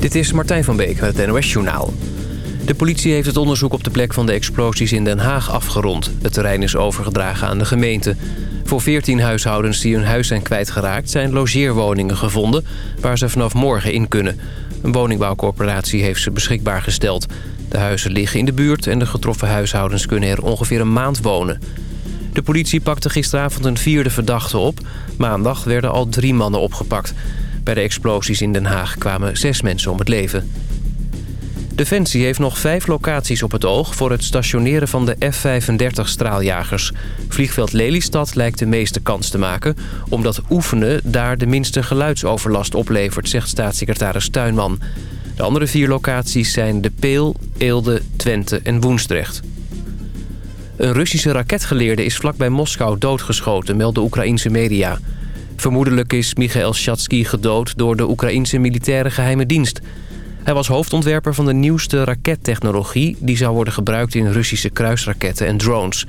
Dit is Martijn van Beek met het NOS Journaal. De politie heeft het onderzoek op de plek van de explosies in Den Haag afgerond. Het terrein is overgedragen aan de gemeente. Voor 14 huishoudens die hun huis zijn kwijtgeraakt... zijn logeerwoningen gevonden waar ze vanaf morgen in kunnen. Een woningbouwcorporatie heeft ze beschikbaar gesteld. De huizen liggen in de buurt en de getroffen huishoudens kunnen er ongeveer een maand wonen. De politie pakte gisteravond een vierde verdachte op. Maandag werden al drie mannen opgepakt. Bij de explosies in Den Haag kwamen zes mensen om het leven. Defensie heeft nog vijf locaties op het oog voor het stationeren van de F-35-straaljagers. Vliegveld Lelystad lijkt de meeste kans te maken... omdat oefenen daar de minste geluidsoverlast oplevert, zegt staatssecretaris Tuinman. De andere vier locaties zijn De Peel, Eelde, Twente en Woensdrecht. Een Russische raketgeleerde is vlakbij Moskou doodgeschoten, melden Oekraïnse media. Vermoedelijk is Michael Shatsky gedood door de Oekraïnse militaire geheime dienst. Hij was hoofdontwerper van de nieuwste rakettechnologie... die zou worden gebruikt in Russische kruisraketten en drones.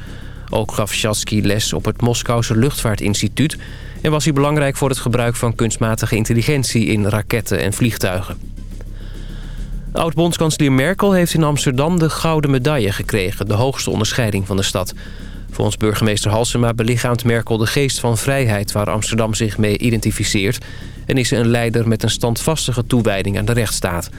Ook gaf Shatsky les op het Moskouse Luchtvaartinstituut... en was hij belangrijk voor het gebruik van kunstmatige intelligentie... in raketten en vliegtuigen. Oud-bondskanselier Merkel heeft in Amsterdam de Gouden Medaille gekregen... de hoogste onderscheiding van de stad. Volgens burgemeester Halsema belichaamt Merkel de geest van vrijheid... waar Amsterdam zich mee identificeert... en is ze een leider met een standvastige toewijding aan de rechtsstaat.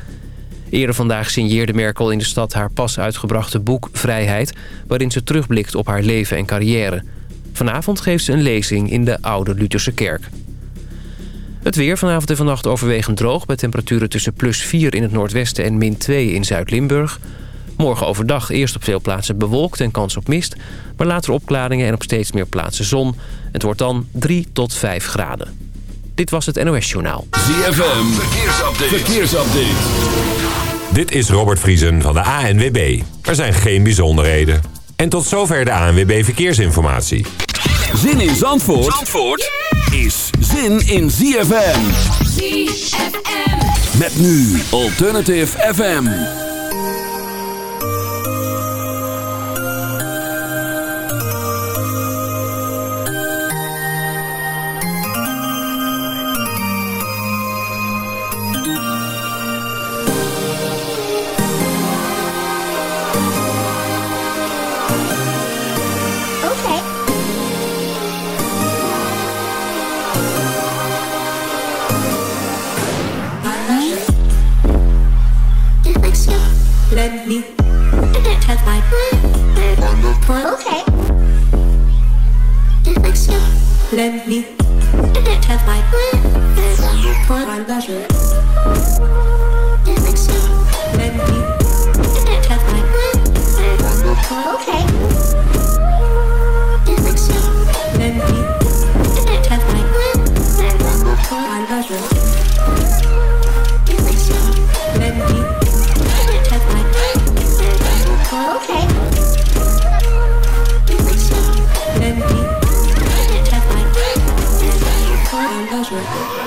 Eerder vandaag signeerde Merkel in de stad haar pas uitgebrachte boek Vrijheid... waarin ze terugblikt op haar leven en carrière. Vanavond geeft ze een lezing in de Oude Lutherse Kerk. Het weer vanavond en vannacht overwegend droog... met temperaturen tussen plus 4 in het noordwesten en min 2 in Zuid-Limburg. Morgen overdag eerst op veel plaatsen bewolkt en kans op mist... maar later opklaringen en op steeds meer plaatsen zon. Het wordt dan 3 tot 5 graden. Dit was het NOS Journaal. ZFM, verkeersupdate. verkeersupdate. Dit is Robert Vriesen van de ANWB. Er zijn geen bijzonderheden. En tot zover de ANWB Verkeersinformatie. Zin in Zandvoort, Zandvoort is zin in ZFM. ZFM. Met nu Alternative FM. Okay. Let me touch my my pleasure. My pleasure.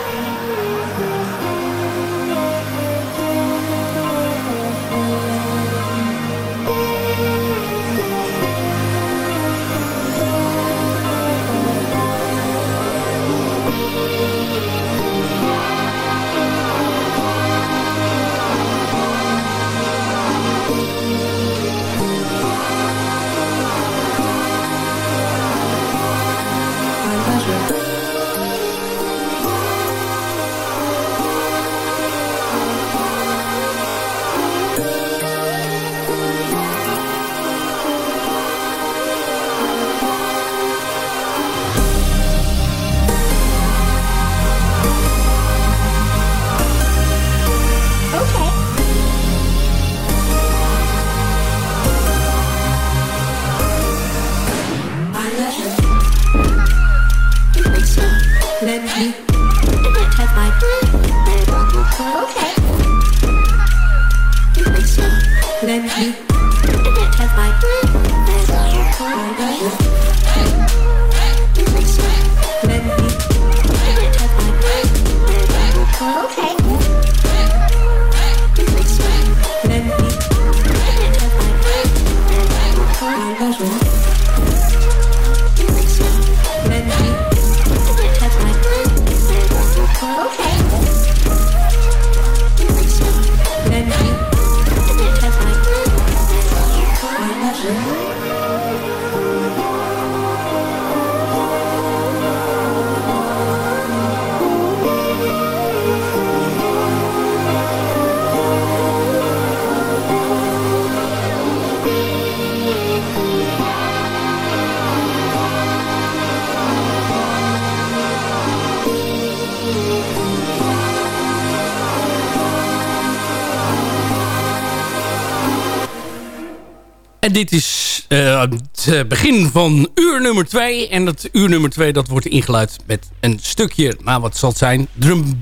Dit is eh, het begin van uur nummer 2. En dat uur nummer 2 dat wordt ingeluid met een stukje, nou wat zal het zijn, drum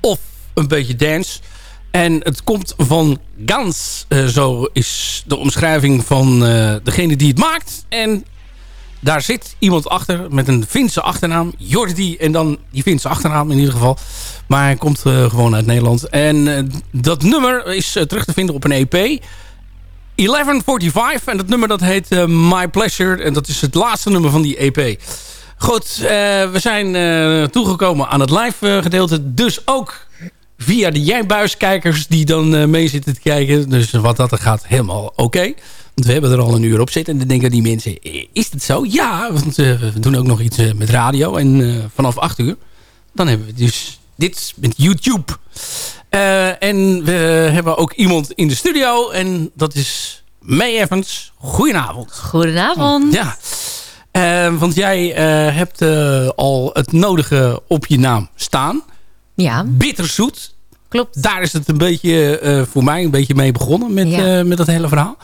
of een beetje dance. En het komt van Gans, eh, zo is de omschrijving van eh, degene die het maakt. En daar zit iemand achter met een Finse achternaam. Jordi en dan die Finse achternaam in ieder geval. Maar hij komt eh, gewoon uit Nederland. En eh, dat nummer is eh, terug te vinden op een EP. 1145. En dat nummer dat heet eh, My Pleasure. En dat is het laatste nummer van die EP. Goed, eh, we zijn eh, toegekomen aan het live gedeelte. Dus ook via de Jijbuiskijkers die dan mee zitten te kijken. Dus wat dat er gaat, helemaal oké. Want we hebben er al een uur op zitten. En dan denken die mensen, is het zo? Ja, want we doen ook nog iets met radio. En vanaf 8 uur, dan hebben we dus dit met YouTube. Eh, en we hebben ook iemand in de studio. En dat is May Evans. Goedenavond. Goedenavond. Ja, Eh, want jij eh, hebt al het nodige op je naam staan. Ja, Bitterzoet. klopt. Daar is het een beetje voor mij een beetje mee begonnen met, Ja. met dat hele verhaal.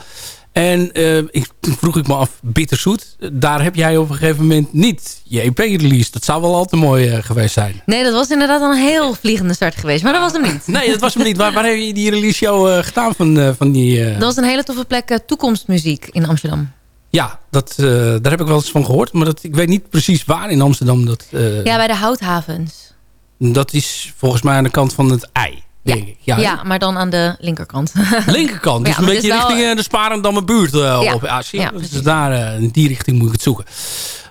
En eh, ik, toen vroeg ik me af, Bitterzoet, daar heb jij op een gegeven moment niet je EP release. Dat zou wel al te mooi eh, geweest zijn. Nee, dat was inderdaad een heel vliegende start geweest. Maar dat was hem niet. Nee, dat was hem niet. Waar, waar heb je die release show eh, gedaan van, van die... Dat was een hele toffe plek, Toekomstmuziek in Amsterdam. Ja, dat, daar heb ik wel eens van gehoord. Maar dat, ik weet niet precies waar in Amsterdam dat... Ja, bij de houthavens. Dat is volgens mij aan de kant van het ei. Ja, Denk ik. Ja, ja, maar dan aan de linkerkant. Linkerkant. Dus een beetje het is wel- richting eh, de Sparendamme buurt eh, op. Ja, dus daar, eh, in die richting moet ik het zoeken.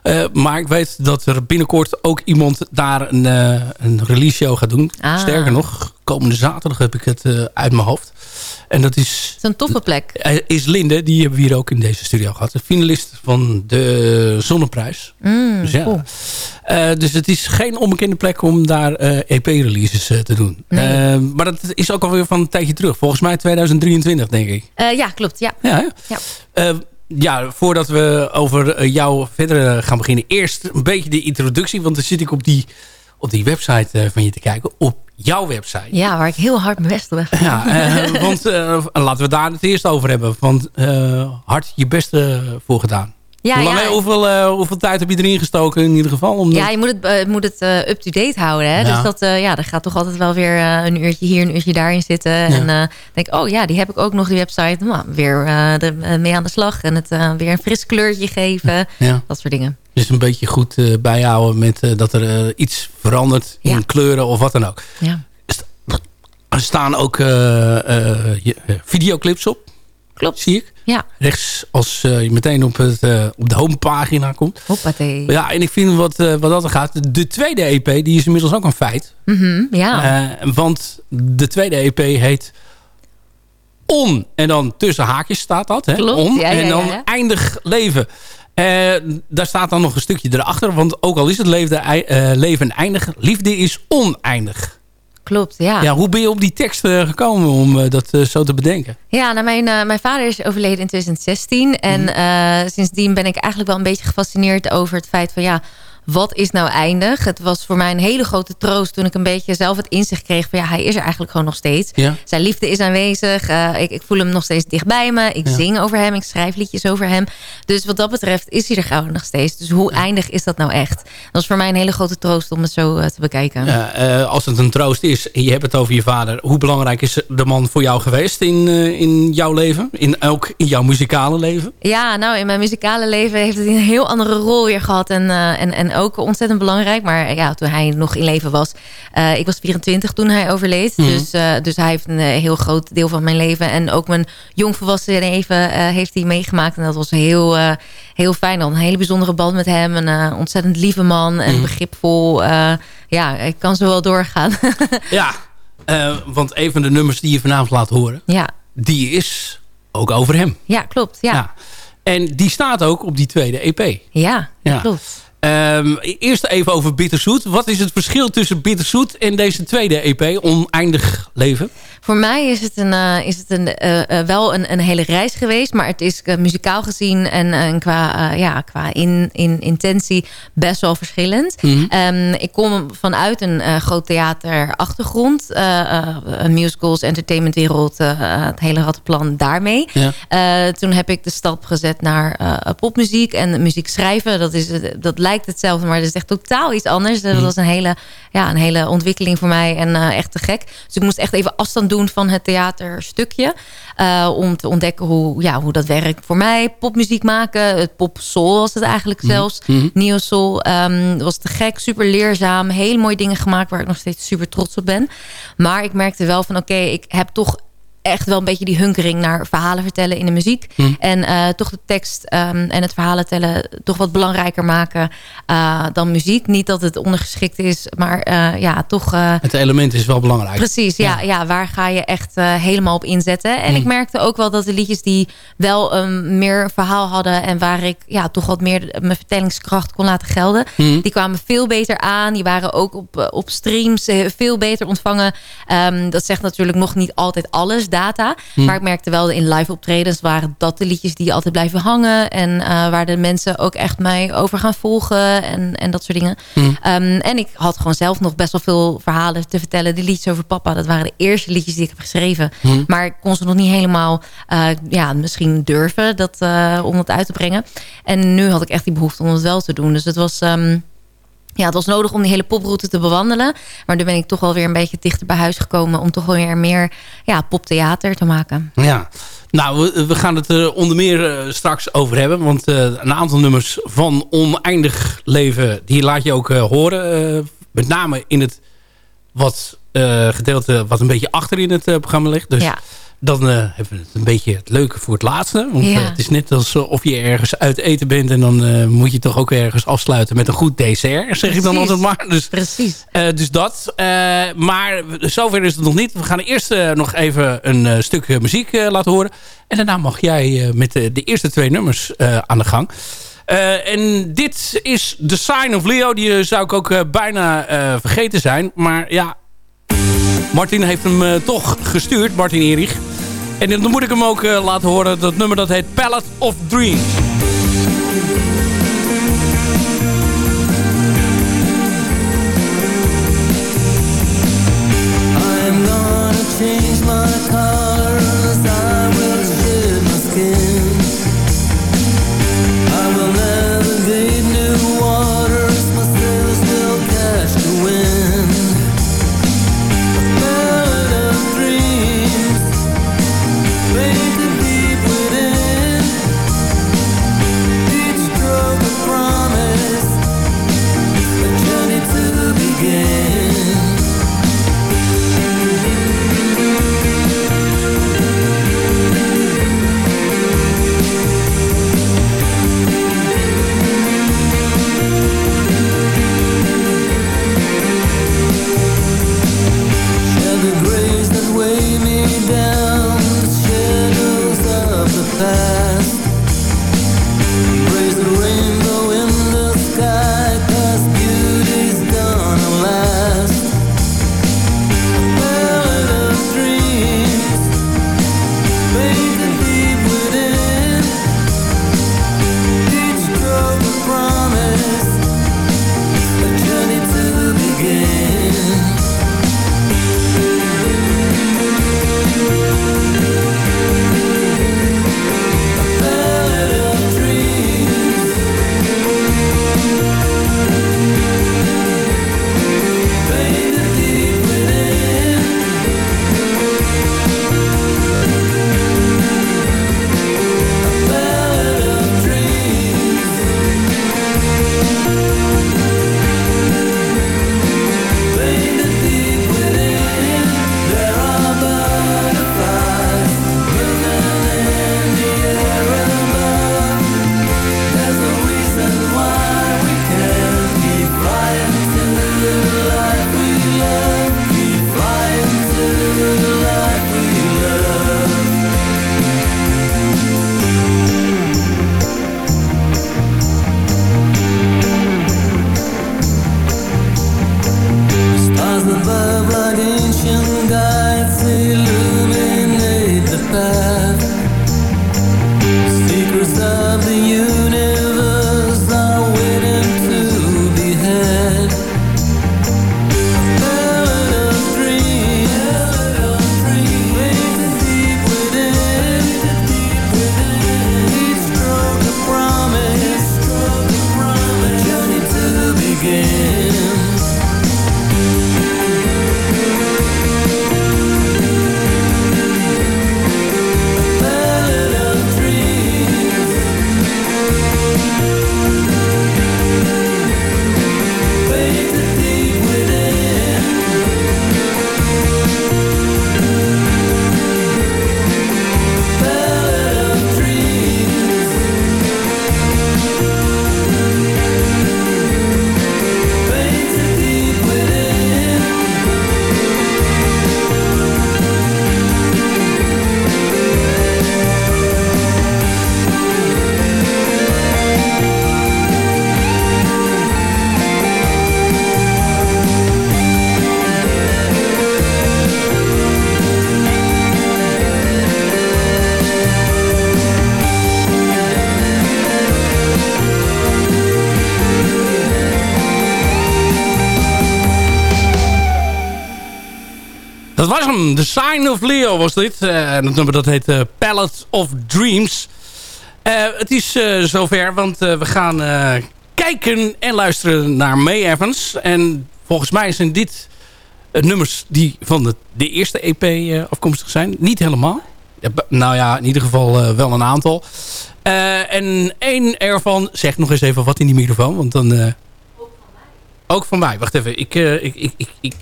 Eh, maar ik weet dat er binnenkort ook iemand daar een, eh, een release show gaat doen. Ah. Sterker nog, komende zaterdag heb ik het eh, uit mijn hoofd. En dat is, Het is een toffe plek. eh, is Linde, die hebben we hier ook in deze studio gehad. De finalist van de Zonneprijs. Mm, Dus, ja. cool. Eh, dus het is geen onbekende plek om daar eh, EP-releases te doen. Nee. Maar dat is ook alweer van een tijdje terug. Volgens mij 2023, denk ik. Ja, klopt. Ja. Ja? Ja. Ja, voordat we over jou verder gaan beginnen. Eerst een beetje de introductie. Want dan zit ik op die, op die website van je te kijken. Op jouw website. ja, waar ik heel hard mijn best op heb. Ja, eh, want eh, laten we daar het eerst over hebben. Want eh, hard je beste voor gedaan. Ja, Hoe lang- ja. hoeveel, hoeveel tijd heb je erin gestoken in ieder geval? Om Ja, je moet het, moet het up-to-date houden. Hè? Ja. Dus dat, ja, er gaat toch altijd wel weer een uurtje hier, een uurtje daarin zitten. En eh denk oh ja, die heb ik ook nog, die website. Nou, weer eh, mee aan de slag. En het weer een fris kleurtje geven. ja. Dat soort dingen. Dus een beetje goed eh, bijhouden met eh, dat er eh, iets verandert in Ja. kleuren of wat dan ook. Ja, Er staan ook videoclips op, klopt. zie ik. Ja, Rechts als je meteen op, het, op de homepagina komt. hoppatee. Ja, en ik vind wat, wat dat er gaat. De tweede EP die is inmiddels ook een feit. Mhm, ja. Eh, want de tweede EP heet On. En dan tussen haakjes staat dat. Hè? Klopt, On. ja, ja, en dan ja, ja. eindig leven. Eh, daar staat dan nog een stukje erachter. Want ook al is het leven, eh, leven eindig. Liefde is oneindig. klopt, ja. Ja, hoe ben je op die tekst eh, gekomen om dat zo te bedenken? Ja, nou mijn, mijn vader is overleden in 2016. En Mhm. sindsdien ben ik eigenlijk wel een beetje gefascineerd over het feit van ja, wat is nou eindig? Het was voor mij een hele grote troost toen ik een beetje zelf het inzicht kreeg van ja, hij is er eigenlijk gewoon nog steeds. Ja. Zijn liefde is aanwezig. eh, ik, ik voel hem nog steeds dicht bij me. Ik Ja. zing over hem. Ik schrijf liedjes over hem. Dus wat dat betreft is hij er gewoon nog steeds. Dus hoe eindig is dat nou echt? Dat is voor mij een hele grote troost om het zo eh, te bekijken. Ja, eh, als het een troost is je hebt het over je vader. Hoe belangrijk is de man voor jou geweest in, in jouw leven? In, ook in jouw muzikale leven? Ja, nou, in mijn muzikale leven heeft het een heel andere rol weer gehad. En, en, en ook ontzettend belangrijk. Maar ja, toen hij nog in leven was. eh, ik was 24 toen hij overleed. Mhm. Dus, eh, dus hij heeft een eh, heel groot deel van mijn leven. En ook mijn jongvolwassen leven heeft hij meegemaakt. En dat was heel, heel fijn. Dan een hele bijzondere band met hem. Een ontzettend lieve man. En Mhm. begripvol. ja, ik kan zo wel doorgaan. Ja, want een van de nummers die je vanavond laat horen... ja. die is ook over hem. ja, klopt. Ja, ja. En die staat ook op die tweede EP. Ja. klopt. Ehm, eerst even over Bitterzoet. Wat is het verschil tussen Bitterzoet en deze tweede EP, Oneindig Leven? Voor mij is het, een, uh, is het een, uh, uh, wel een, een hele reis geweest. Maar het is muzikaal gezien en, en qua, ja, qua in, in intentie best wel verschillend. Mm -hmm. um, ik kom vanuit een groot theaterachtergrond. musicals, entertainmentwereld, het hele rattenplan daarmee. Ja. toen heb ik de stap gezet naar popmuziek en muziek schrijven. Dat, is, dat lijkt hetzelfde, maar dat is echt totaal iets anders. Dat was een hele, ja, een hele ontwikkeling voor mij en echt te gek. Dus ik moest echt even afstand doen van het theaterstukje. Uh, om te ontdekken hoe, ja, hoe dat werkt voor mij. Popmuziek maken, het pop soul was het eigenlijk zelfs. Mm -hmm. Neo soul. Um, was te gek, super leerzaam. Hele mooie dingen gemaakt waar ik nog steeds super trots op ben. Maar ik merkte wel van oké, okay, ik heb toch echt wel een beetje die hunkering naar verhalen vertellen in de muziek. Hm. En uh, toch de tekst um, en het verhalen tellen toch wat belangrijker maken uh, dan muziek. Niet dat het ondergeschikt is, maar uh, ja, toch... het element is wel belangrijk. Precies, ja. ja. ja waar ga je echt helemaal op inzetten? En hm. ik merkte ook wel dat de liedjes die wel um, meer verhaal hadden... en waar ik ja, toch wat meer mijn vertellingskracht kon laten gelden... Hm. die kwamen veel beter aan. Die waren ook op, op streams veel beter ontvangen. Um, dat zegt natuurlijk nog niet altijd alles data. Hm. Maar ik merkte wel in live optredens waren dat de liedjes die altijd blijven hangen. En uh, waar de mensen ook echt mij over gaan volgen. En, en dat soort dingen. Hm. Um, en ik had gewoon zelf nog best wel veel verhalen te vertellen. De liedjes over papa, dat waren de eerste liedjes die ik heb geschreven. Hm. Maar ik kon ze nog niet helemaal, uh, ja, misschien durven dat, uh, om het uit te brengen. En nu had ik echt die behoefte om het wel te doen. Dus het was... Um, ja, het was nodig om die hele poproute te bewandelen. Maar nu ben ik toch wel weer een beetje dichter bij huis gekomen... om toch wel weer meer ja, poptheater te maken. Ja, nou, we, we gaan het er onder meer uh, straks over hebben. Want uh, een aantal nummers van Oneindig Leven... die laat je ook uh, horen. met name in het wat, gedeelte wat een beetje achter in het programma ligt. Dus ja. Dan uh, hebben we het een beetje het leuke voor het laatste. Want Ja. uh, het is net alsof je ergens uit eten bent... en dan uh, moet je toch ook ergens afsluiten met een goed dessert. Zeg ik dan altijd maar. Dus, Precies. eh, dus dat. Eh, maar zover is het nog niet. We gaan eerst eh, nog even een eh, stuk eh, muziek eh, laten horen. En daarna mag jij eh, met de, de eerste twee nummers eh, aan de gang. Eh, en dit is The Sign of Leo. Die eh, zou ik ook eh, bijna eh, vergeten zijn. Maar ja, Martin heeft hem eh, toch gestuurd, Martin Erich. En dan moet ik hem ook eh, laten horen. Dat nummer dat heet Palette of Dreams. I'm gonna change my. The Sign of Leo was dit. Uh, en het nummer dat heet uh, Palette of Dreams. Uh, het is zover, want we gaan kijken en luisteren naar May Evans. En volgens mij zijn dit nummers die van de, de eerste EP afkomstig zijn. Niet helemaal. Ja, nou ja, in ieder geval wel een aantal. en één ervan, zeg nog eens even wat in die microfoon, want dan... ook van mij. Ook van mij. Wacht even, ik, ik, ik, ik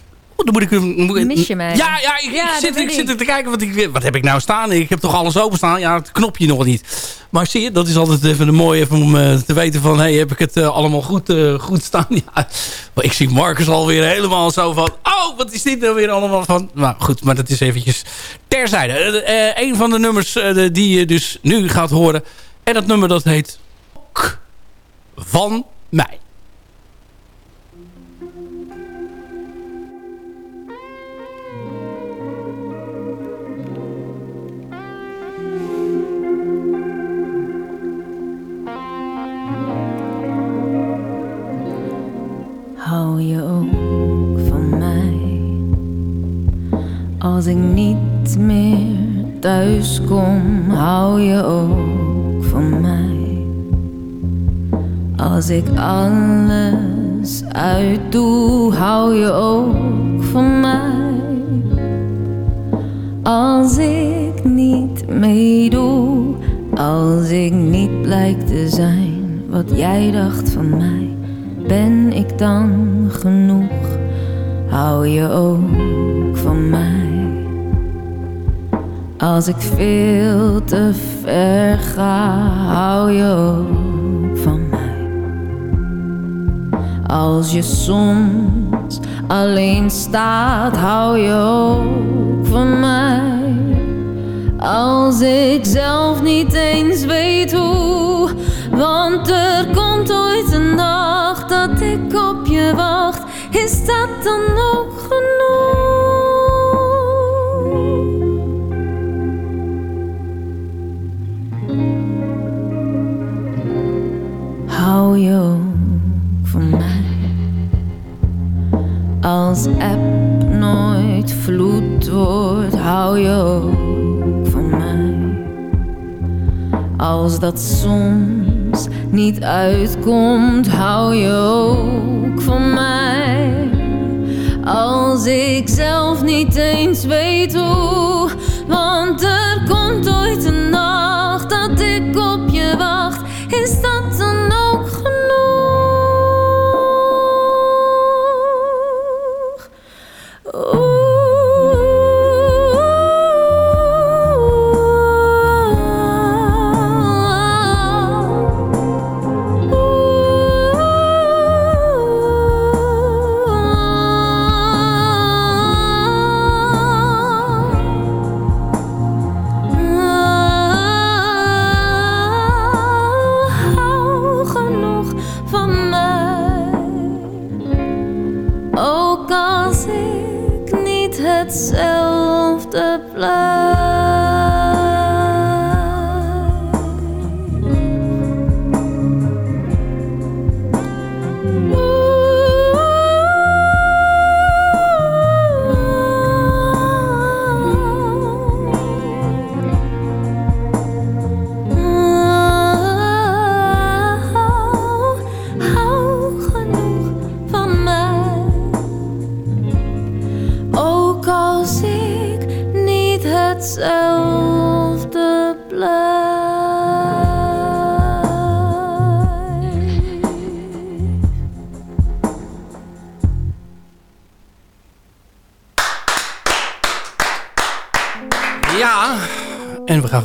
dan moet ik... Moet, Mis je mij? Ja, ja, ik, ik zit, ik zit er te kijken. Wat, ik, wat heb ik nou staan? Ik heb toch alles openstaan? Ja, het knopje nog niet. Maar zie je, dat is altijd even een mooie even om uh, te weten van... hey, heb ik het uh, allemaal goed, uh, goed staan? Ja. Maar ik zie Marcus alweer helemaal zo van... oh, wat is dit nou weer allemaal van? Nou goed, maar dat is eventjes terzijde. een van de nummers die je dus nu gaat horen. En dat nummer dat heet... Van mij. Hou je ook van mij. Als ik niet meer thuis kom, hou je ook van mij. Als ik alles uitdoe, hou je ook van mij. Als ik niet meedoe, als ik niet blijk te zijn wat jij dacht van mij ben ik dan genoeg? Hou je ook van mij? Als ik veel te ver ga, hou je ook van mij? Als je soms alleen staat, hou je ook je ook van mij. Als dat soms niet uitkomt, hou je ook van mij. Als ik zelf niet eens weet hoe, want er komt ooit een nacht dat ik op je wacht.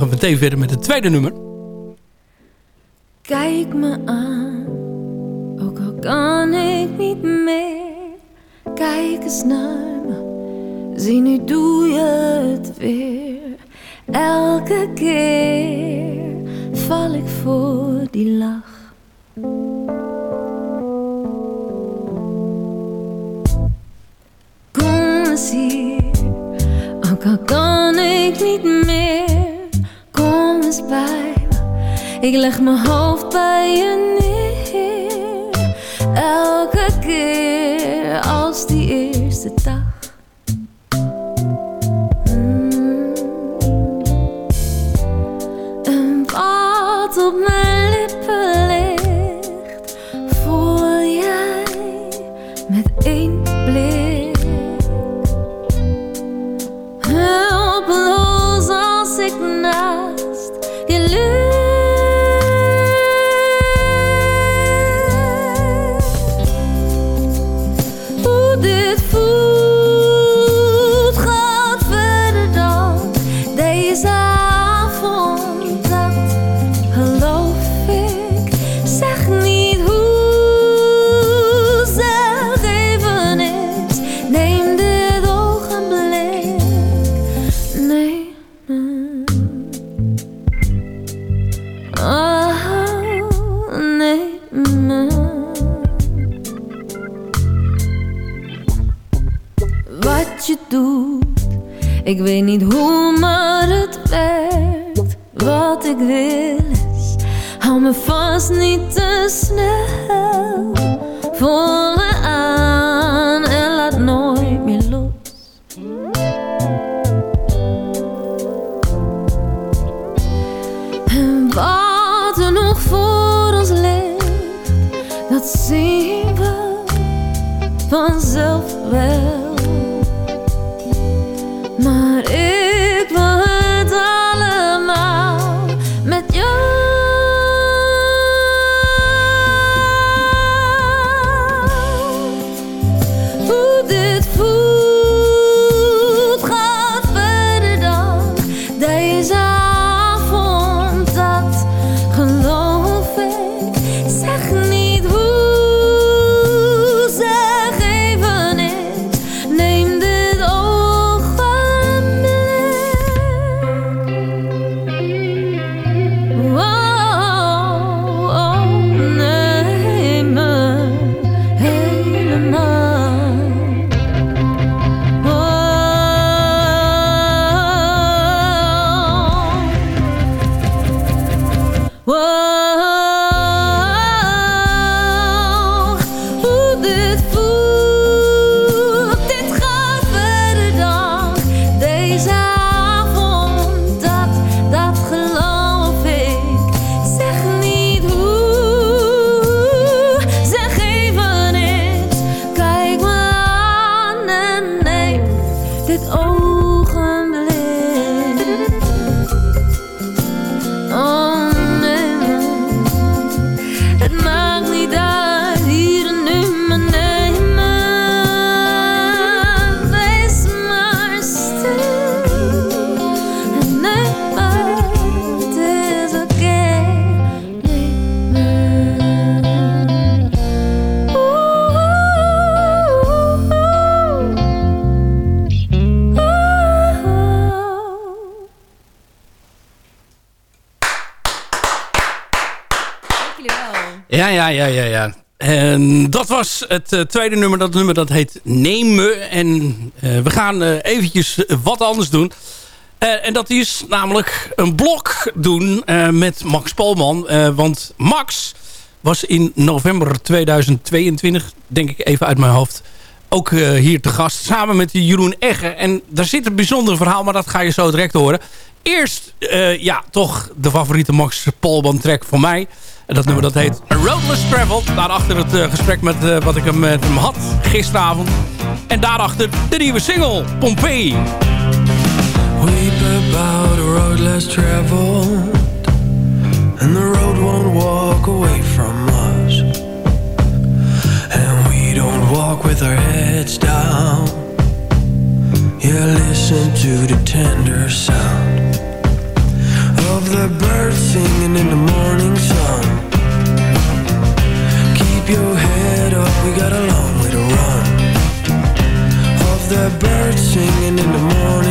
En we gaan meteen met het tweede nummer. Kijk me aan, ook al kan ik niet meer. Kijk eens naar me, zie nu doe je het weer. Elke keer val ik voor die lach. Kom eens hier, ook al kan ik niet meer. Bij. Ik leg mijn hoofd bij je neer. Elke keer als die eerste dag. Ja, ja, ja. En dat was het eh, tweede nummer. Dat nummer dat heet Neem me. En eh, we gaan eh, eventjes wat anders doen. En dat is namelijk een blok doen met Max Polman. Want Max was in november 2022, denk ik even uit mijn hoofd... ook hier te gast, samen met Jeroen Egger. En daar zit een bijzonder verhaal, maar dat ga je zo direct horen. Eerst, ja, toch de favoriete Max Polman track voor mij... En dat nummer dat heet Roadless Travel. Daarachter het eh, gesprek met, eh, wat ik hem met hem had gisteravond. En daarachter de nieuwe single, Pompeii. Weep about a road less traveled, and the road won't walk away from us. And we don't walk with our heads down. Yeah, listen to the tender sound of the birds singing in the morning sun. Keep your head up, we got a long way to run. Of the birds singing in the morning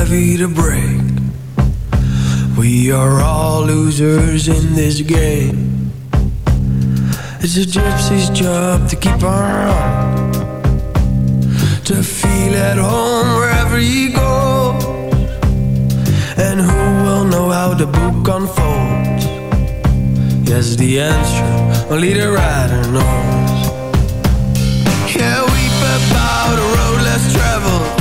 levee to break. We are all losers in this game. It's a gypsy's job to keep on To feel at home wherever he goes And who will know how the book unfolds Yes, the answer only the writer knows Yeah, weep about a road less traveled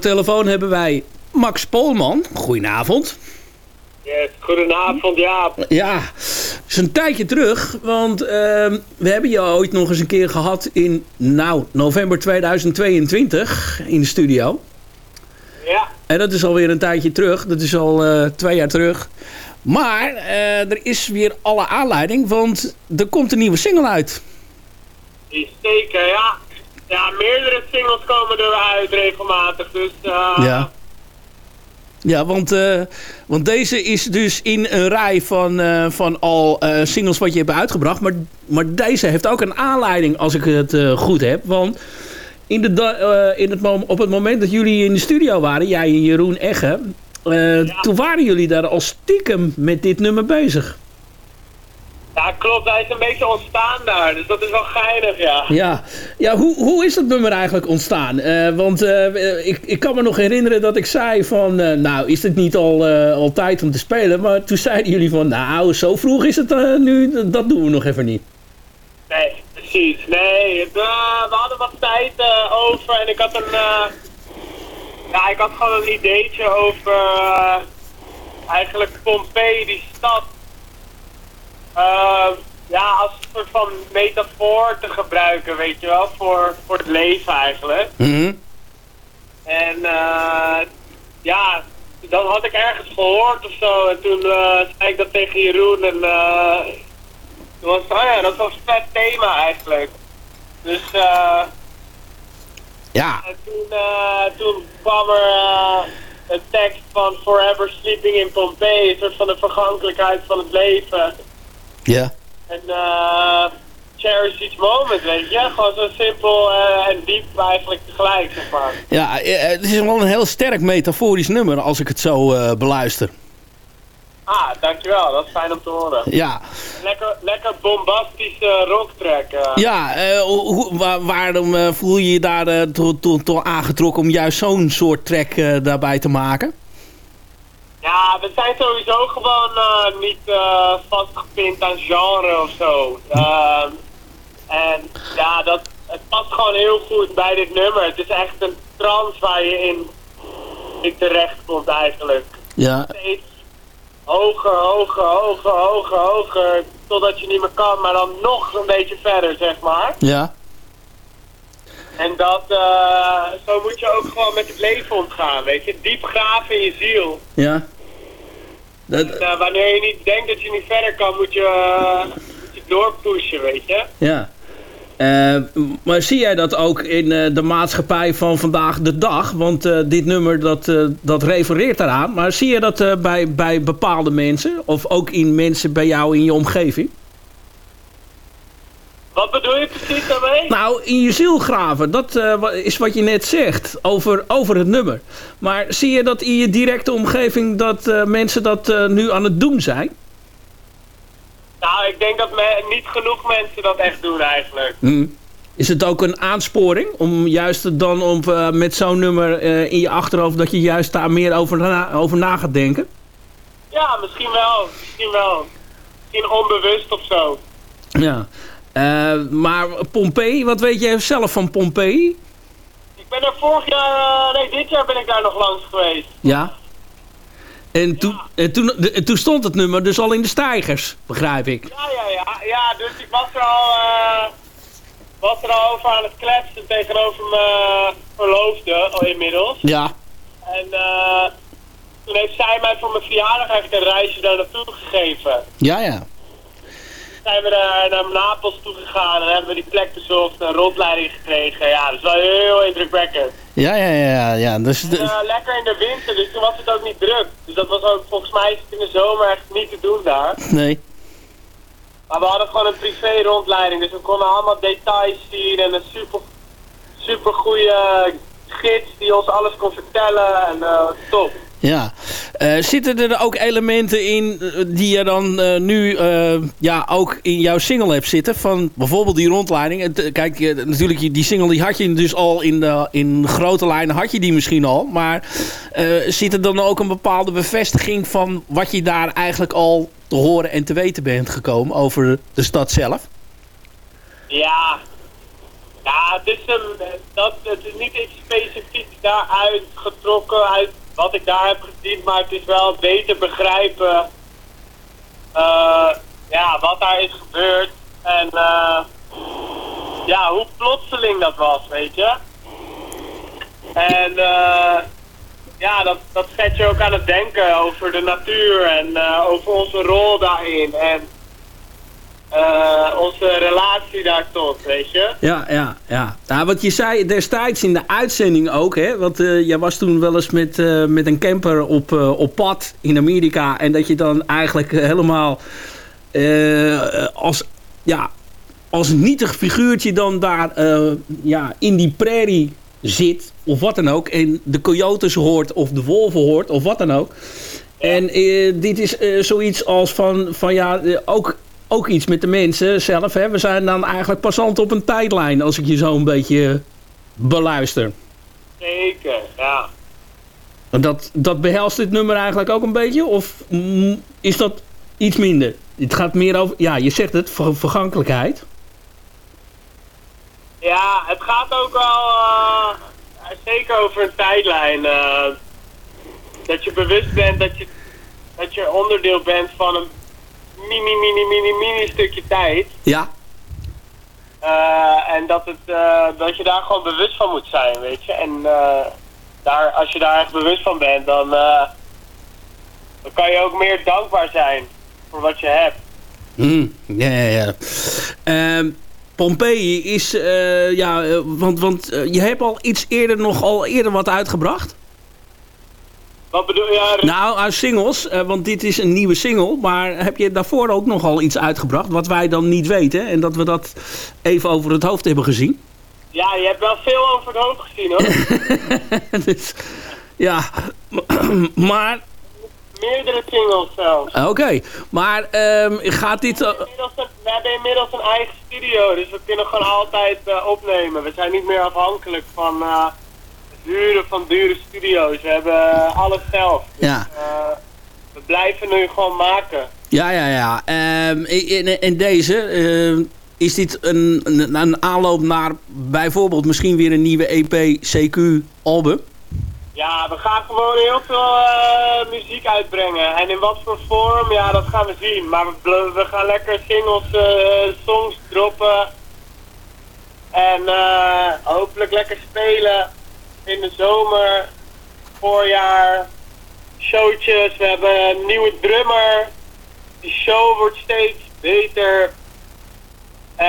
telefoon hebben wij Max Polman. Goedenavond. Yes, goedenavond Jaap. Ja, het is een tijdje terug, want ehm, we hebben je ooit nog eens een keer gehad in nou, november 2022 in de studio. Ja, En dat is alweer een tijdje terug, dat is al eh, twee jaar terug. Maar eh, er is weer alle aanleiding, want er komt een nieuwe single uit. is zeker, ja. Ja, meerdere singles komen er uit regelmatig, dus eh, Ja. Ja, want, eh, want deze is dus in een rij van, eh, van al singles wat je hebt uitgebracht. Maar, maar deze heeft ook een aanleiding, als ik het goed heb. Want in de in het op het moment dat jullie in de studio waren, jij en Jeroen Egge... toen waren jullie daar al stiekem met dit nummer bezig. Ja, klopt, hij is een beetje ontstaan daar, dus dat is wel geinig, ja. Ja, ja hoe, hoe is dat nummer eigenlijk ontstaan? Eh, want eh, ik, ik kan me nog herinneren dat ik zei van... eh, nou, is het niet al, al tijd om te spelen? Maar toen zeiden jullie van... nou, zo vroeg is het nu, dat doen we nog even niet. Nee, precies. Nee, eh, we hadden wat tijd over en ik had een... ja, ik had gewoon een ideetje over eigenlijk Pompeii, die stad. Eh, ja, als een soort van metafoor te gebruiken, weet je wel, voor, voor het leven eigenlijk. En eh, ja, dan had ik ergens gehoord of zo. En toen eh, zei ik dat tegen Jeroen. En eh, toen was het, oh ja, dat was een vet thema eigenlijk. Dus eh, Ja, en toen, toen kwam er een tekst van Forever Sleeping in Pompeii. Een soort van de vergankelijkheid van het leven. Ja. En eh cherish each moment, weet je. Gewoon zo simpel eh, en diep eigenlijk tegelijk, zeg maar. Ja, eh, het is wel een heel sterk metaforisch nummer als ik het zo beluister. Ah, dankjewel. Dat is fijn om te horen. Ja, Lekker, lekker bombastische rocktrack. ja hoe, waar- waarom voel je je daar toe, toe aangetrokken om juist zo'n soort track daarbij te maken? Ja, we zijn sowieso gewoon eh, niet eh, vastgepind aan genre of zo. Ehm, en ja, dat, het past gewoon heel goed bij dit nummer. Het is echt een trance waar je in, in terecht komt eigenlijk. Ja, Steeds hoger, hoger, hoger, hoger, hoger. Totdat je niet meer kan, maar dan nog een beetje verder, zeg maar. ja. En dat, eh, zo moet je ook gewoon met het leven omgaan, weet je. Diep graven in je ziel. Ja. Dat, Eh, wanneer je niet denkt dat je niet verder kan, moet je, eh, moet je doorpushen, weet je. ja. Maar zie jij dat ook in de maatschappij van vandaag de dag? Want dit nummer dat, dat refereert daaraan. Maar zie je dat bij, bij bepaalde mensen? Of ook in mensen bij jou in je omgeving? Wat bedoel je precies daarmee? Nou, in je ziel graven. Dat eh, is wat je net zegt over, over het nummer. Maar zie je dat in je directe omgeving dat eh, mensen dat eh, nu aan het doen zijn? Nou, ik denk dat me- niet genoeg mensen dat echt doen eigenlijk. Hm. Is het ook een aansporing om juist dan om, met zo'n nummer in je achterhoofd... dat je juist daar meer over na, over na gaat denken? Ja, misschien wel. Misschien wel. Misschien onbewust of zo. Ja. Eh, maar Pompeii, wat weet jij zelf van Pompeii? Ik ben er vorig jaar, eh, nee, dit jaar ben ik daar nog langs geweest. Ja. En, toen, en toen, de- en toen stond het nummer dus al in de stijgers, begrijp ik. Ja, ja, ja. Ja, dus ik was er al, eh, was er al over aan het kletsen tegenover mijn verloofde, al inmiddels. Ja. En toen heeft zij mij voor mijn verjaardag eigenlijk een reisje daar naartoe gegeven. Ja, ja. Zijn we daar naar Napels toe gegaan en hebben we die plek bezocht, een rondleiding gekregen. Ja, dat is wel heel indrukwekkend. Ja, ja, ja. ja. Dus, En, eh, lekker in de winter, dus toen was het ook niet druk. Dus dat was ook, volgens mij in de zomer echt niet te doen daar. nee. Maar we hadden gewoon een privé rondleiding, dus we konden allemaal details zien en een super, super goede gids die ons alles kon vertellen en eh, top. Ja. Eh, zitten er ook elementen in eh, die je dan eh, nu ja, ook in jouw single hebt zitten? Van bijvoorbeeld die rondleiding. Kijk, natuurlijk die single die had je dus al in, de, in grote lijnen had je die misschien al. Maar zit er dan ook een bepaalde bevestiging van wat je daar eigenlijk al te horen en te weten bent gekomen over de stad zelf? Ja, ja het, is een, dat, het is niet iets specifiek daaruit getrokken uit wat ik daar heb gezien, maar het is wel beter begrijpen eh, ja, wat daar is gebeurd en eh, ja, hoe plotseling dat was, weet je. En eh, ja, dat, dat zet je ook aan het denken over de natuur en over onze rol daarin en onze relatie daar tot, weet je. Ja, ja, ja. Nou, wat je zei destijds in de uitzending ook, hè. Want eh, jij was toen wel eens met, eh, met een camper op, eh, op pad in Amerika. En dat je dan eigenlijk helemaal eh, als, ja, als nietig figuurtje dan daar eh, ja, in die prairie zit. Of wat dan ook. En de coyotes hoort of de wolven hoort of wat dan ook. En eh, dit is eh, zoiets als van, van ja, eh, ook, ook iets met de mensen zelf. Hè. We zijn dan eigenlijk passant op een tijdlijn als ik je zo een beetje beluister. Zeker, ja. Dat, dat behelst dit nummer eigenlijk ook een beetje? Of mm, is dat iets minder? Het gaat meer over, ja, je zegt het, ver- vergankelijkheid. Ja, het gaat ook wel eh, zeker over een tijdlijn. eh, dat je bewust bent dat je, dat je onderdeel bent van een mini, mini, mini, mini stukje tijd. Ja. Eh, en dat, het, eh, dat je daar gewoon bewust van moet zijn, weet je. En eh, daar, als je daar echt bewust van bent, dan, dan kan je ook meer dankbaar zijn voor wat je hebt. Hmm, ja, ja, ja. Ehm, Pompeii is, eh, ja, want, want je hebt al iets eerder nog al eerder wat uitgebracht. Wat bedoel je? Nou, uit singles, eh, want dit is een nieuwe single. Maar heb je daarvoor ook nogal iets uitgebracht wat wij dan niet weten? En dat we dat even over het hoofd hebben gezien? Ja, je hebt wel veel over het hoofd gezien hoor. dus, ja, maar Meerdere singles zelfs. oké. Maar ehm, gaat dit... eh, we hebben inmiddels een eigen studio, dus we kunnen gewoon altijd eh, opnemen. We zijn niet meer afhankelijk van eh, het huren van dure studio's. We hebben eh, alles zelf. Dus, Ja. eh, we blijven nu gewoon maken. Ja, ja, ja. Ehm, in, in deze, ehm, is dit een, een, een aanloop naar bijvoorbeeld misschien weer een nieuwe EP, CQ, album? Ja, we gaan gewoon heel veel eh, muziek uitbrengen. En in wat voor vorm, ja, dat gaan we zien. Maar we, we gaan lekker singles, songs droppen. En hopelijk lekker spelen in de zomer, voorjaar, showtjes. We hebben een nieuwe drummer. Die show wordt steeds beter. Eh,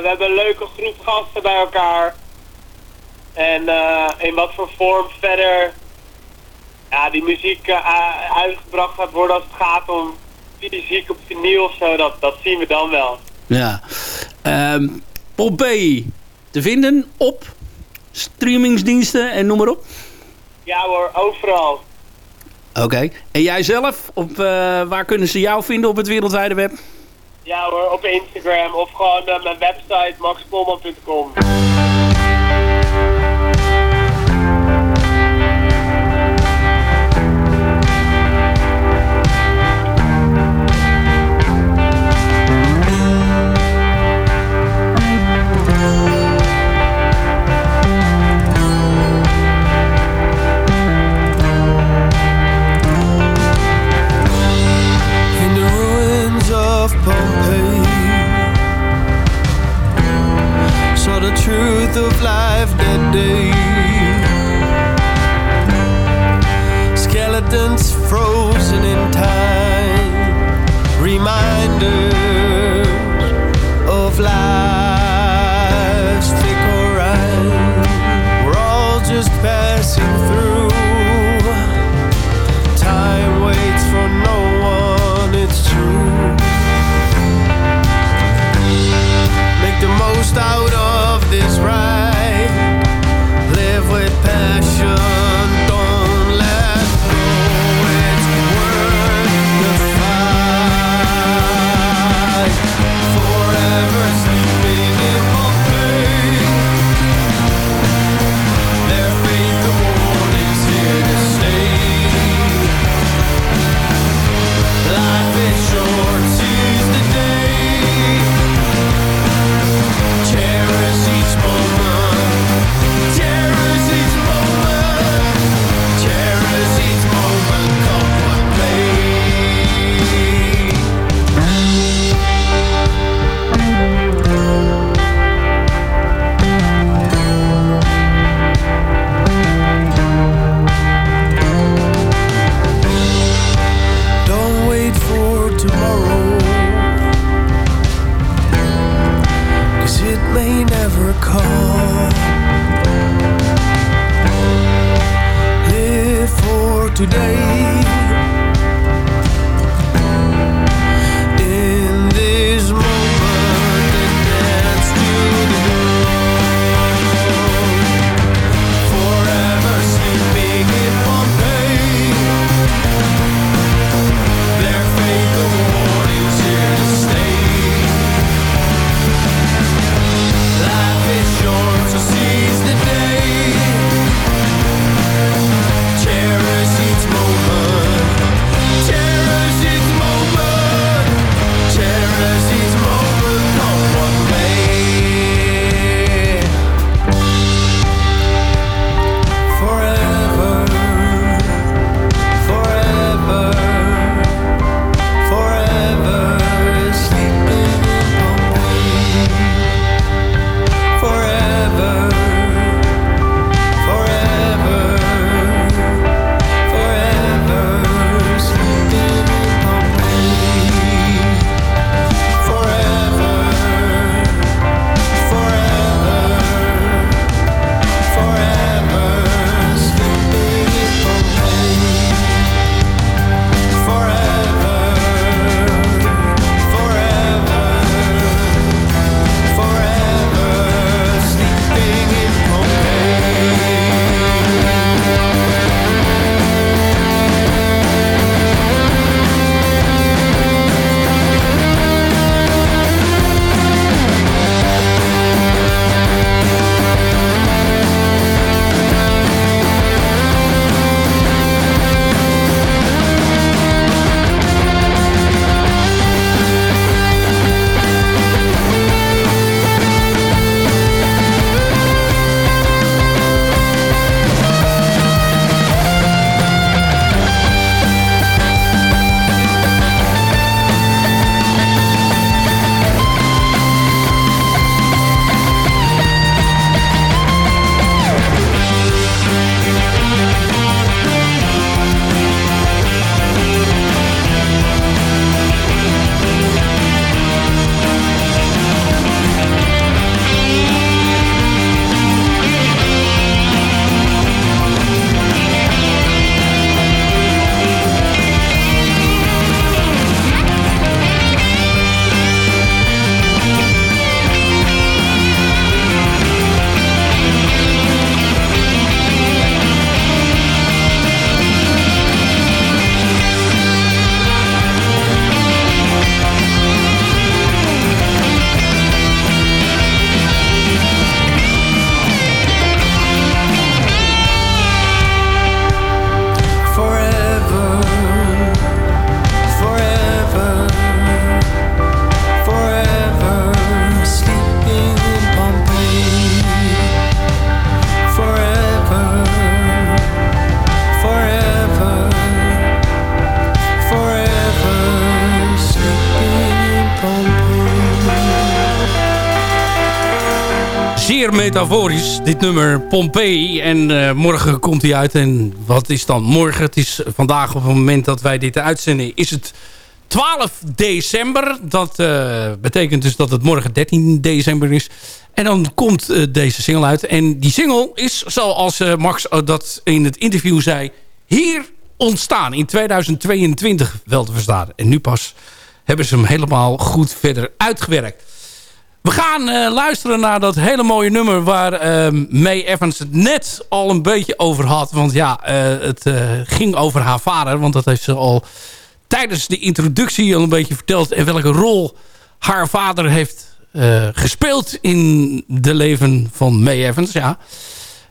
we hebben een leuke groep gasten bij elkaar. En eh, in wat voor vorm verder ja, die muziek eh, uitgebracht gaat worden als het gaat om fysiek op vinyl of zo, dat, dat zien we dan wel. Ja. Pop B te vinden op streamingsdiensten en noem maar op. Ja hoor, overal. Oké. En jij zelf, op, eh, waar kunnen ze jou vinden op het wereldwijde web? Ja hoor, op Instagram of gewoon eh, mijn website maxpolman.com. truth of life that day. Skeletons frozen in time, metaforisch, dit nummer Pompeii. En eh, morgen komt hij uit. En wat is dan morgen? Het is vandaag op het moment dat wij dit uitzenden... is het 12 december. Dat uh, betekent dus dat het morgen 13 december is. En dan komt uh, deze single uit. En die single is, zoals Max dat in het interview zei... hier ontstaan in 2022 wel te verstaan. En nu pas hebben ze hem helemaal goed verder uitgewerkt. We gaan uh, luisteren naar dat hele mooie nummer... waar uh, Evans het net al een beetje over had. Want ja, uh, het ging over haar vader. Want dat heeft ze al tijdens de introductie al een beetje verteld... en welke rol haar vader heeft gespeeld in de leven van May Evans. Ja.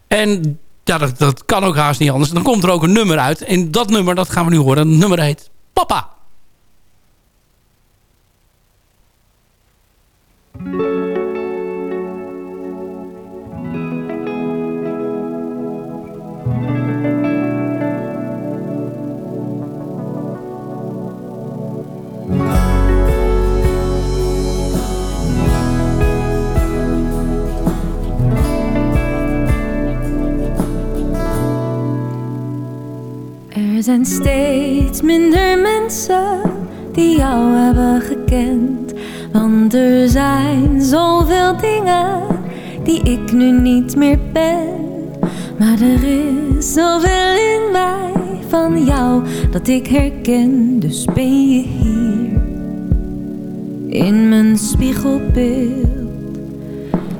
En ja, dat, dat kan ook haast niet anders. Dan komt er ook een nummer uit. En dat nummer, dat gaan we nu horen. Het nummer heet Papa. Er zijn steeds minder mensen die jou hebben gekend. Want er zijn zoveel dingen die ik nu niet meer ben. Maar er is zoveel in mij van jou dat ik herken. Dus ben je hier in mijn spiegelbeeld.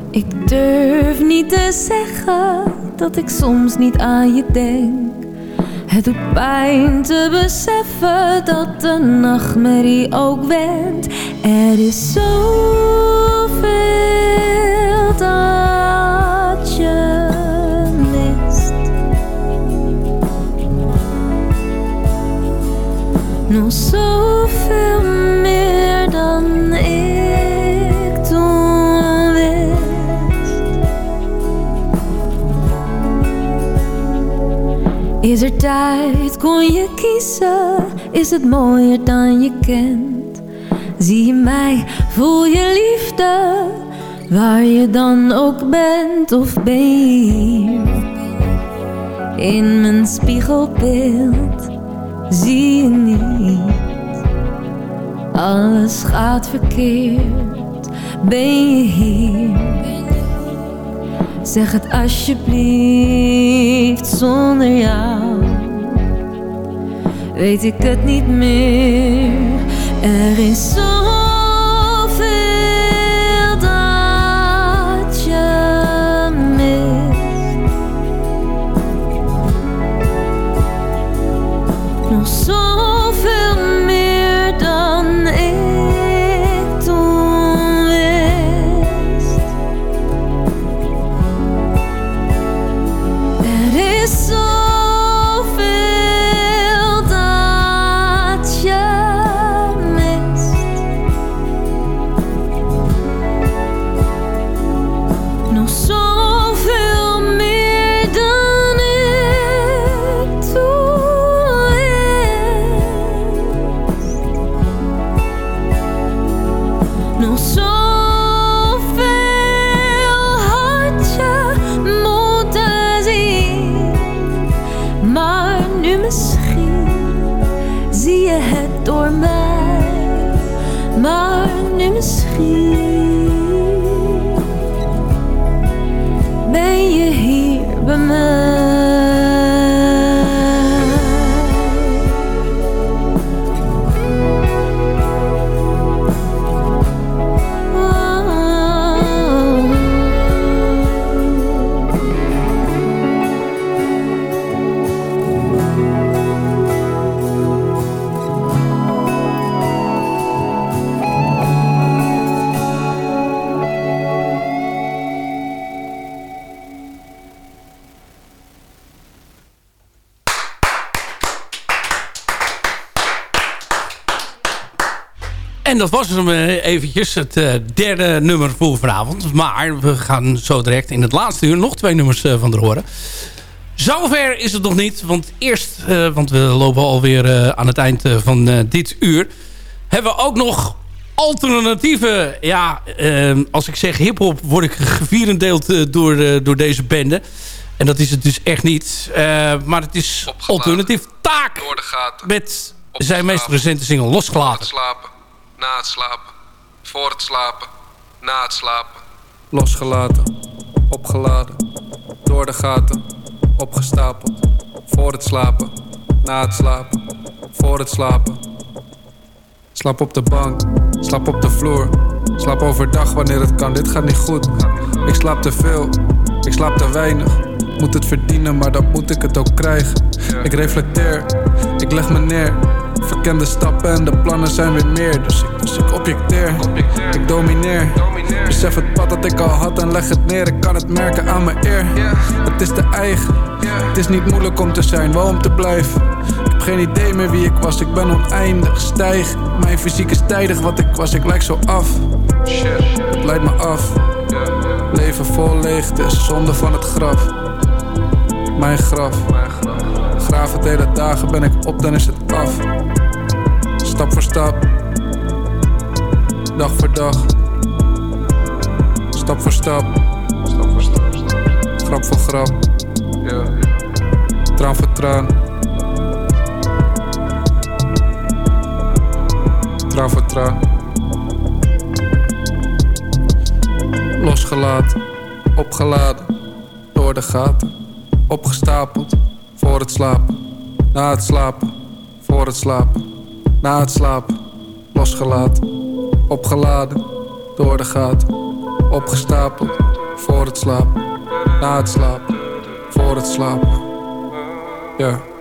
Ik durf niet te zeggen dat ik soms niet aan je denk. Het doet pijn te beseffen dat de nachtmerrie ook went. Er is zoveel dat Is er tijd, kon je kiezen? Is het mooier dan je kent? Zie je mij, voel je liefde, waar je dan ook bent of ben je hier? In mijn spiegelbeeld zie je niet, alles gaat verkeerd, ben je hier? Zeg het alsjeblieft zonder jou. Weet ik het niet meer. Er is zoveel En dat was hem eh, eventjes, het eh, derde nummer voor vanavond. Maar we gaan zo direct in het laatste uur nog twee nummers eh, van er horen. Zover is het nog niet, want eerst, want we lopen alweer aan het eind van dit uur... hebben we ook nog alternatieve... Ja, eh, als ik zeg hiphop word ik gevierendeeld door, door deze bende. En dat is het dus echt niet. maar het is alternatief taak. Door de gaten. Met zijn meest recente single Losgelaten. Na het slapen. Voor het slapen, na het slapen. Losgelaten, opgeladen. Door de gaten, opgestapeld. Voor het slapen, na het slapen. Voor het slapen. Slaap op de bank, slaap op de vloer. Slaap overdag wanneer het kan, dit gaat niet goed. Ik slaap te veel, ik slaap te weinig. Moet het verdienen, maar dan moet ik het ook krijgen. Ik reflecteer, ik leg me neer. Verken de stappen en de plannen zijn weer meer. Dus ik, dus ik objecteer, ik domineer. Besef het pad dat ik al had en leg het neer. Ik kan het merken aan mijn eer. Het is de eigen, het is niet moeilijk om te zijn, wel om te blijven. Ik heb geen idee meer wie ik was, ik ben oneindig. Stijg, mijn fysiek is tijdig wat ik was, ik lijk zo af. Het leidt me af. Leven vol leegte, zonde van het graf. Mijn graf. Graven hele dagen ben ik op, dan is het af. Stap voor stap. Dag voor dag. Stap voor stap. Stap voor stap. Grap voor grap. Ja. Traan voor traan. Traan voor traan. Losgelaten, opgeladen, door de gaten, opgestapeld, voor het slapen, na het slapen, voor het slapen, na het slapen, losgelaten, opgeladen, door de gaten, opgestapeld, voor het slapen, na het slapen, voor het slapen. Ja.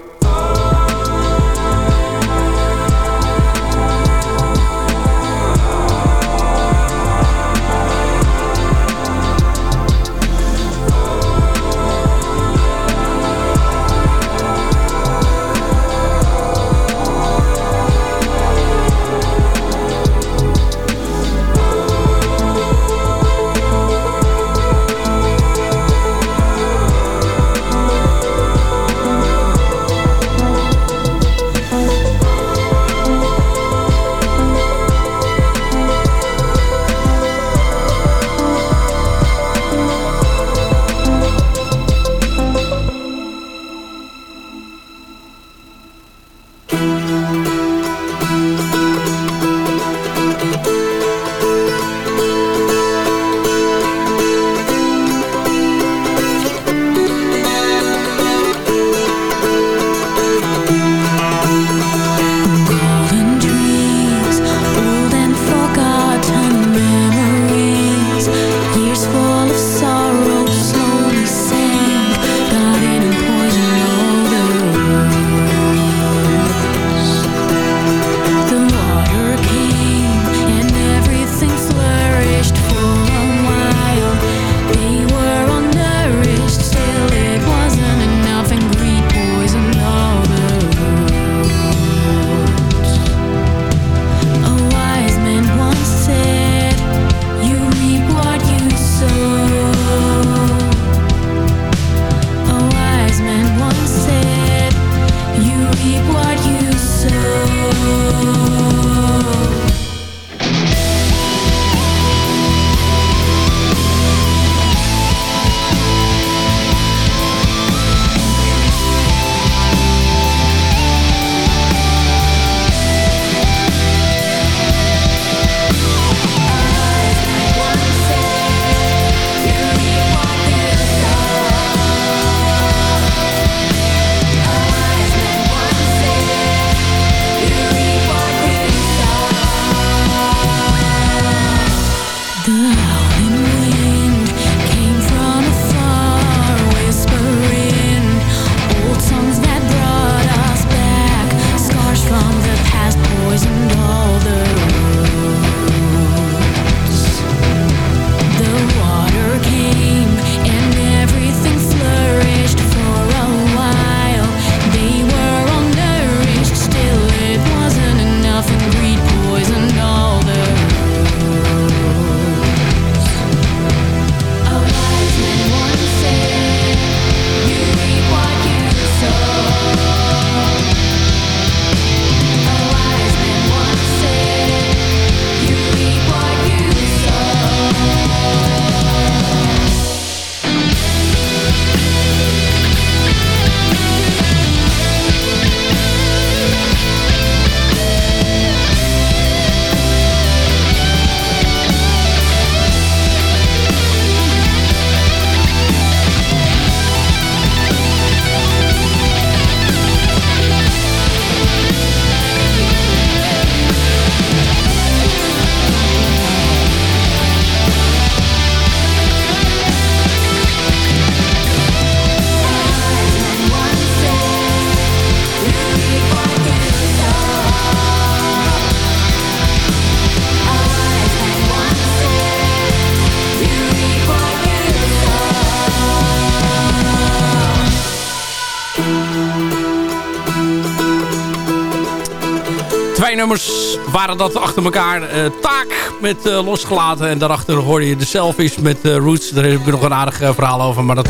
Twee nummers waren dat achter elkaar. Uh, taak met uh, losgelaten. En daarachter hoorde je de selfies met uh, Roots. Daar heb ik nog een aardig verhaal over. Maar dat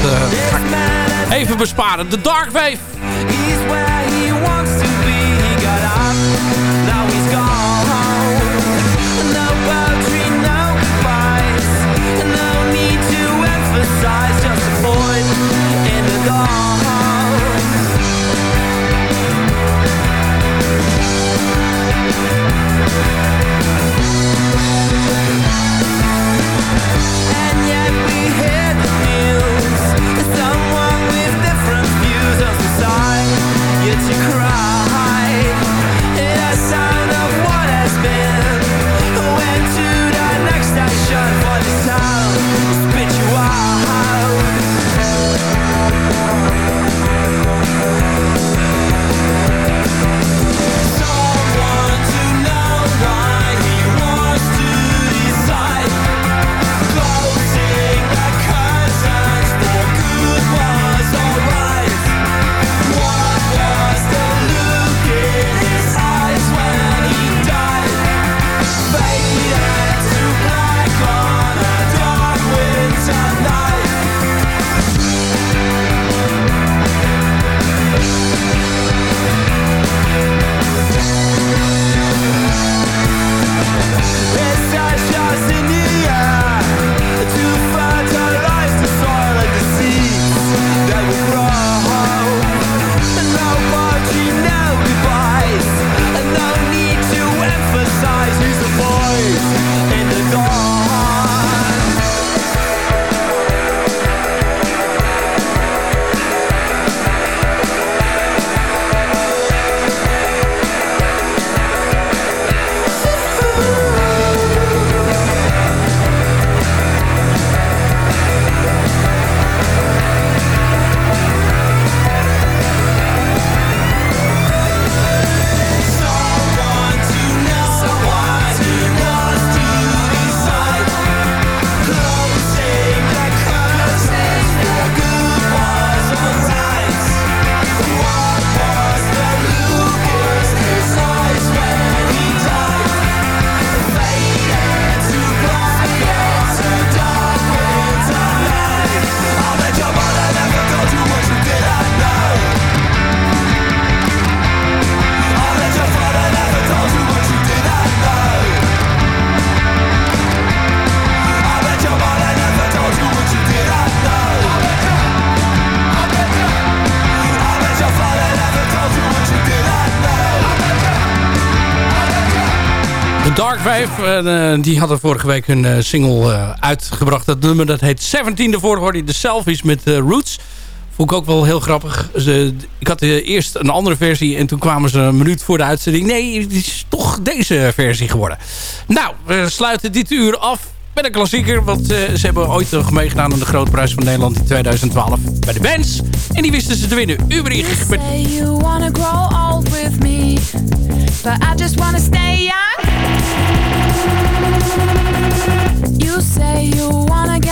even besparen. De Dark Wave. Dark Wave. Uh, die hadden vorige week een uh, single uh, uitgebracht. Dat nummer dat heet 17. Daarvoor hoorde je de selfies met Roots. Vond ik ook wel heel grappig. Ze, ik had eerst een andere versie en toen kwamen ze een minuut voor de uitzending. Nee, het is toch deze versie geworden. Nou, we sluiten dit uur af met een klassieker. Want ze hebben ooit nog meegedaan aan de Grote Prijs van Nederland in 2012 bij de bands. En die wisten ze te winnen. Ubrich. You wanna grow old with me, but I just wanna stay young. You say you wanna get